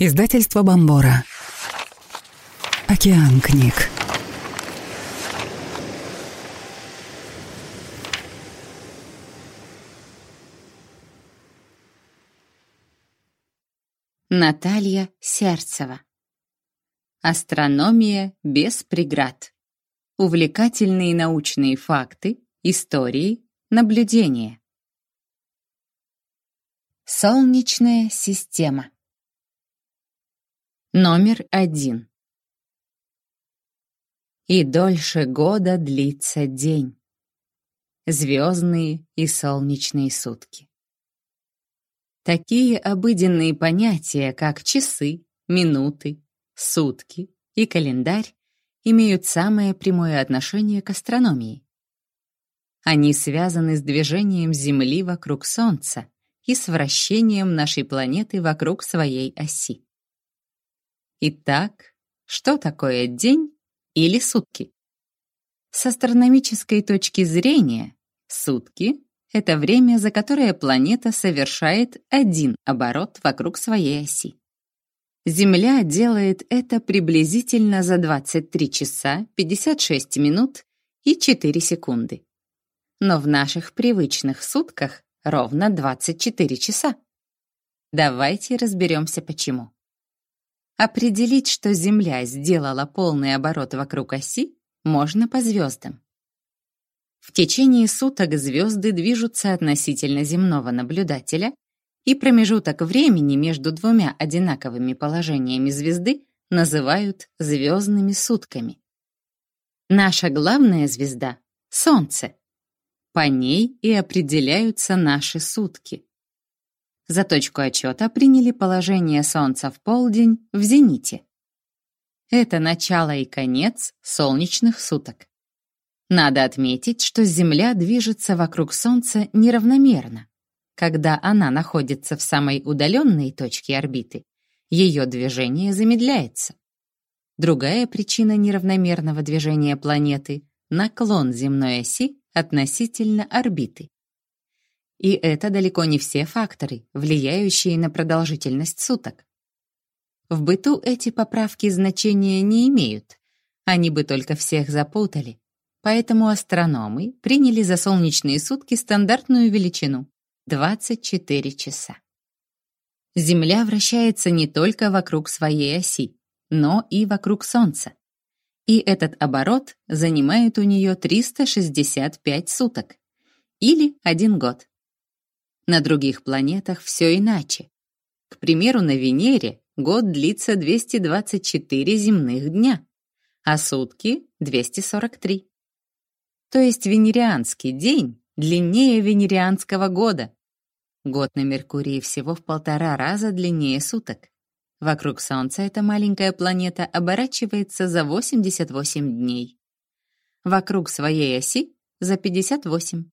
Издательство Бомбора. Океан книг. Наталья Сердцева. Астрономия без преград. Увлекательные научные факты, истории, наблюдения. Солнечная система. Номер один. И дольше года длится день. Звездные и солнечные сутки. Такие обыденные понятия, как часы, минуты, сутки и календарь, имеют самое прямое отношение к астрономии. Они связаны с движением Земли вокруг Солнца и с вращением нашей планеты вокруг своей оси. Итак, что такое день или сутки? С астрономической точки зрения, сутки — это время, за которое планета совершает один оборот вокруг своей оси. Земля делает это приблизительно за 23 часа 56 минут и 4 секунды. Но в наших привычных сутках ровно 24 часа. Давайте разберемся почему. Определить, что Земля сделала полный оборот вокруг оси, можно по звездам. В течение суток звезды движутся относительно земного наблюдателя, и промежуток времени между двумя одинаковыми положениями звезды называют звездными сутками. Наша главная звезда — Солнце. По ней и определяются наши сутки. За точку отчета приняли положение Солнца в полдень в зените. Это начало и конец солнечных суток. Надо отметить, что Земля движется вокруг Солнца неравномерно. Когда она находится в самой удаленной точке орбиты, ее движение замедляется. Другая причина неравномерного движения планеты — наклон земной оси относительно орбиты. И это далеко не все факторы, влияющие на продолжительность суток. В быту эти поправки значения не имеют, они бы только всех запутали. Поэтому астрономы приняли за солнечные сутки стандартную величину — 24 часа. Земля вращается не только вокруг своей оси, но и вокруг Солнца. И этот оборот занимает у нее 365 суток, или один год. На других планетах все иначе. К примеру, на Венере год длится 224 земных дня, а сутки — 243. То есть венерианский день длиннее венерианского года. Год на Меркурии всего в полтора раза длиннее суток. Вокруг Солнца эта маленькая планета оборачивается за 88 дней. Вокруг своей оси — за 58.